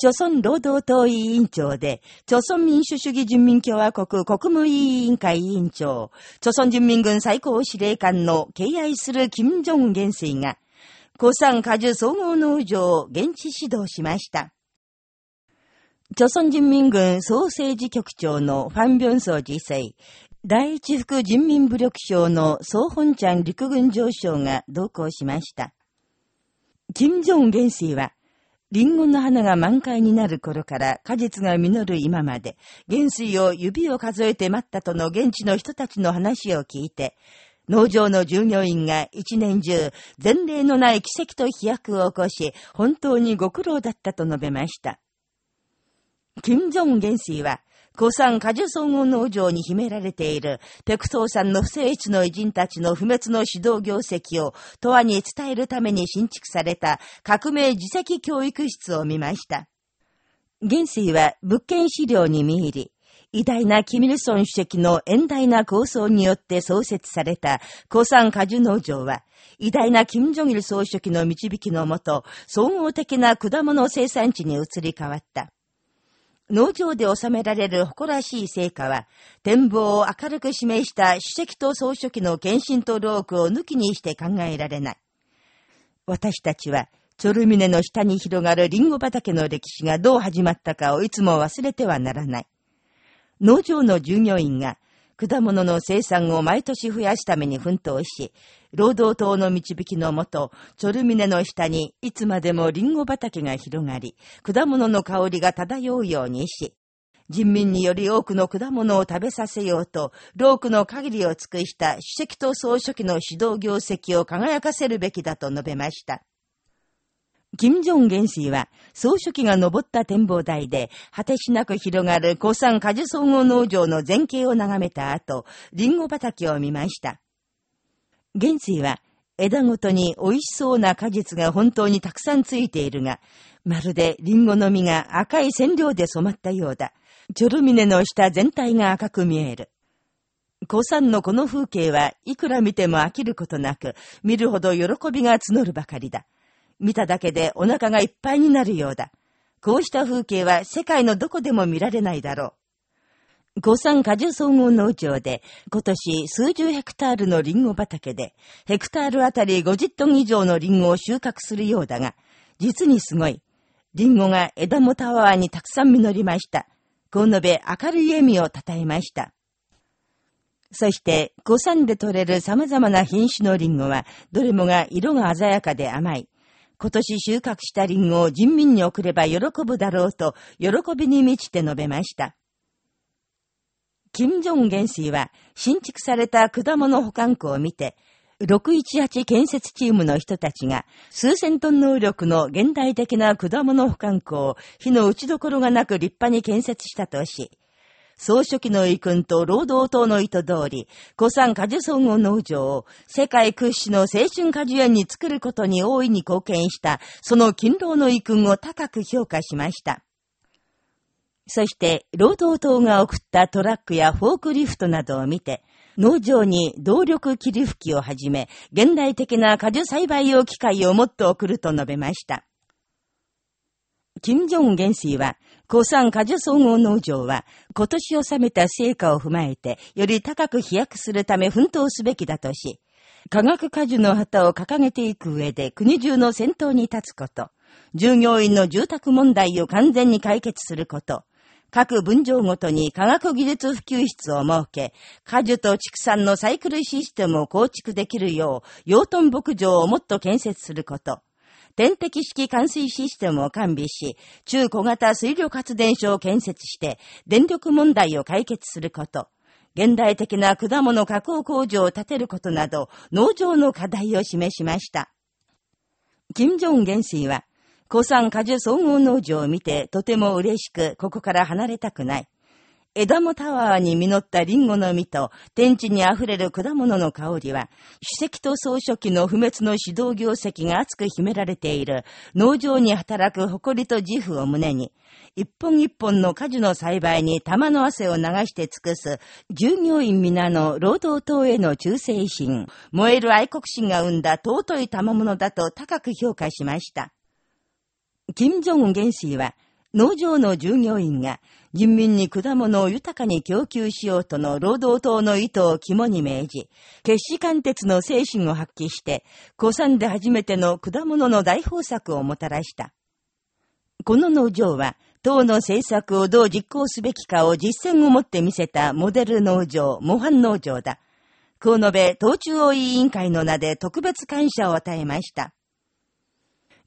朝鮮労働党委員長で、朝鮮民主主義人民共和国国務委員会委員長、朝鮮人民軍最高司令官の敬愛する金正恩元帥が、古産果樹総合農場を現地指導しました。朝鮮人民軍総政治局長のファン・ビョンソー次世、第一副人民武力省の総本ちゃん陸軍上将が同行しました。金正恩元帥は、リンゴの花が満開になる頃から果実が実る今まで、元水を指を数えて待ったとの現地の人たちの話を聞いて、農場の従業員が一年中、前例のない奇跡と飛躍を起こし、本当にご苦労だったと述べました。金正恩元帥は、古産果樹総合農場に秘められている、ペクトーさんの不正地の偉人たちの不滅の指導業績を、とわに伝えるために新築された革命自責教育室を見ました。元帥は物件資料に見入り、偉大なキミルソン主席の遠大な構想によって創設された古産果樹農場は、偉大な金正日総書記の導きのもと、総合的な果物生産地に移り変わった。農場で収められる誇らしい成果は、展望を明るく示した主席と総書記の献身と労苦を抜きにして考えられない。私たちは、チョルミネの下に広がるリンゴ畑の歴史がどう始まったかをいつも忘れてはならない。農場の従業員が、果物の生産を毎年増やすために奮闘し、労働党の導きのもと、チョルミネの下にいつまでもリンゴ畑が広がり、果物の香りが漂うようにし、人民により多くの果物を食べさせようと、労苦の限りを尽くした主席と総書記の指導業績を輝かせるべきだと述べました。金正恩元帥は、総書記が登った展望台で、果てしなく広がる古産果樹総合農場の前景を眺めた後、リンゴ畑を見ました。元帥は、枝ごとに美味しそうな果実が本当にたくさんついているが、まるでリンゴの実が赤い染料で染まったようだ。チョルミネの下全体が赤く見える。古産のこの風景はいくら見ても飽きることなく、見るほど喜びが募るばかりだ。見ただけでお腹がいっぱいになるようだ。こうした風景は世界のどこでも見られないだろう。五産果樹総合農場で、今年数十ヘクタールのリンゴ畑で、ヘクタールあたり50トン以上のリンゴを収穫するようだが、実にすごい。リンゴが枝もたわにたくさん実りました。こう述べ明るい笑みをたたえました。そして、五産で採れる様々な品種のリンゴは、どれもが色が鮮やかで甘い。今年収穫したリンゴを人民に送れば喜ぶだろうと、喜びに満ちて述べました。金正恩元帥は、新築された果物保管庫を見て、618建設チームの人たちが、数千トン能力の現代的な果物保管庫を火の打ちどころがなく立派に建設したとし、総書記の意訓と労働党の意図通り、古産果樹総合農場を世界屈指の青春果樹園に作ることに大いに貢献した、その勤労の意訓を高く評価しました。そして、労働党が送ったトラックやフォークリフトなどを見て、農場に動力霧吹きをはじめ、現代的な果樹栽培用機械をもっと送ると述べました。金正恩元帥は、古産果樹総合農場は、今年収めた成果を踏まえて、より高く飛躍するため奮闘すべきだとし、科学果樹の旗を掲げていく上で国中の先頭に立つこと、従業員の住宅問題を完全に解決すること、各分譲ごとに科学技術普及室を設け、果樹と畜産のサイクルシステムを構築できるよう、養豚牧場をもっと建設すること、点滴式冠水システムを完備し、中小型水力発電所を建設して、電力問題を解決すること、現代的な果物加工工場を建てることなど、農場の課題を示しました。金正恩元帥は、古産果樹総合農場を見てとても嬉しく、ここから離れたくない。枝もタワーに実ったリンゴの実と天地に溢れる果物の香りは、主席と総書記の不滅の指導業績が熱く秘められている農場に働く誇りと自負を胸に、一本一本の果樹の栽培に玉の汗を流して尽くす従業員皆の労働党への忠誠心、燃える愛国心が生んだ尊い賜物だと高く評価しました。金正恩元帥は、農場の従業員が人民に果物を豊かに供給しようとの労働党の意図を肝に銘じ、決死貫徹の精神を発揮して、古参で初めての果物の大豊作をもたらした。この農場は、党の政策をどう実行すべきかを実践をもって見せたモデル農場、模範農場だ。こう述べ、党中央委員会の名で特別感謝を与えました。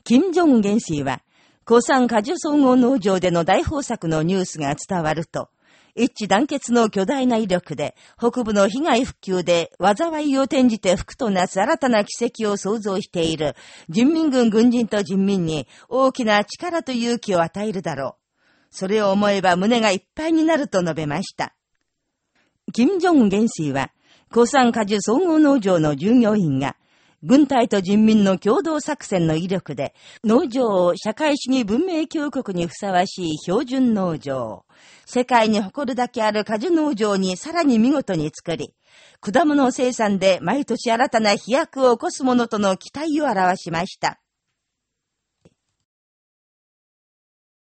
金正恩元帥は、古産果樹総合農場での大豊作のニュースが伝わると、一致団結の巨大な威力で、北部の被害復旧で災いを転じて福となす新たな奇跡を創造している人民軍軍人と人民に大きな力と勇気を与えるだろう。それを思えば胸がいっぱいになると述べました。金正恩元帥は、古産果樹総合農場の従業員が、軍隊と人民の共同作戦の威力で、農場を社会主義文明強国にふさわしい標準農場、世界に誇るだけある果樹農場にさらに見事に作り、果物生産で毎年新たな飛躍を起こすものとの期待を表しました。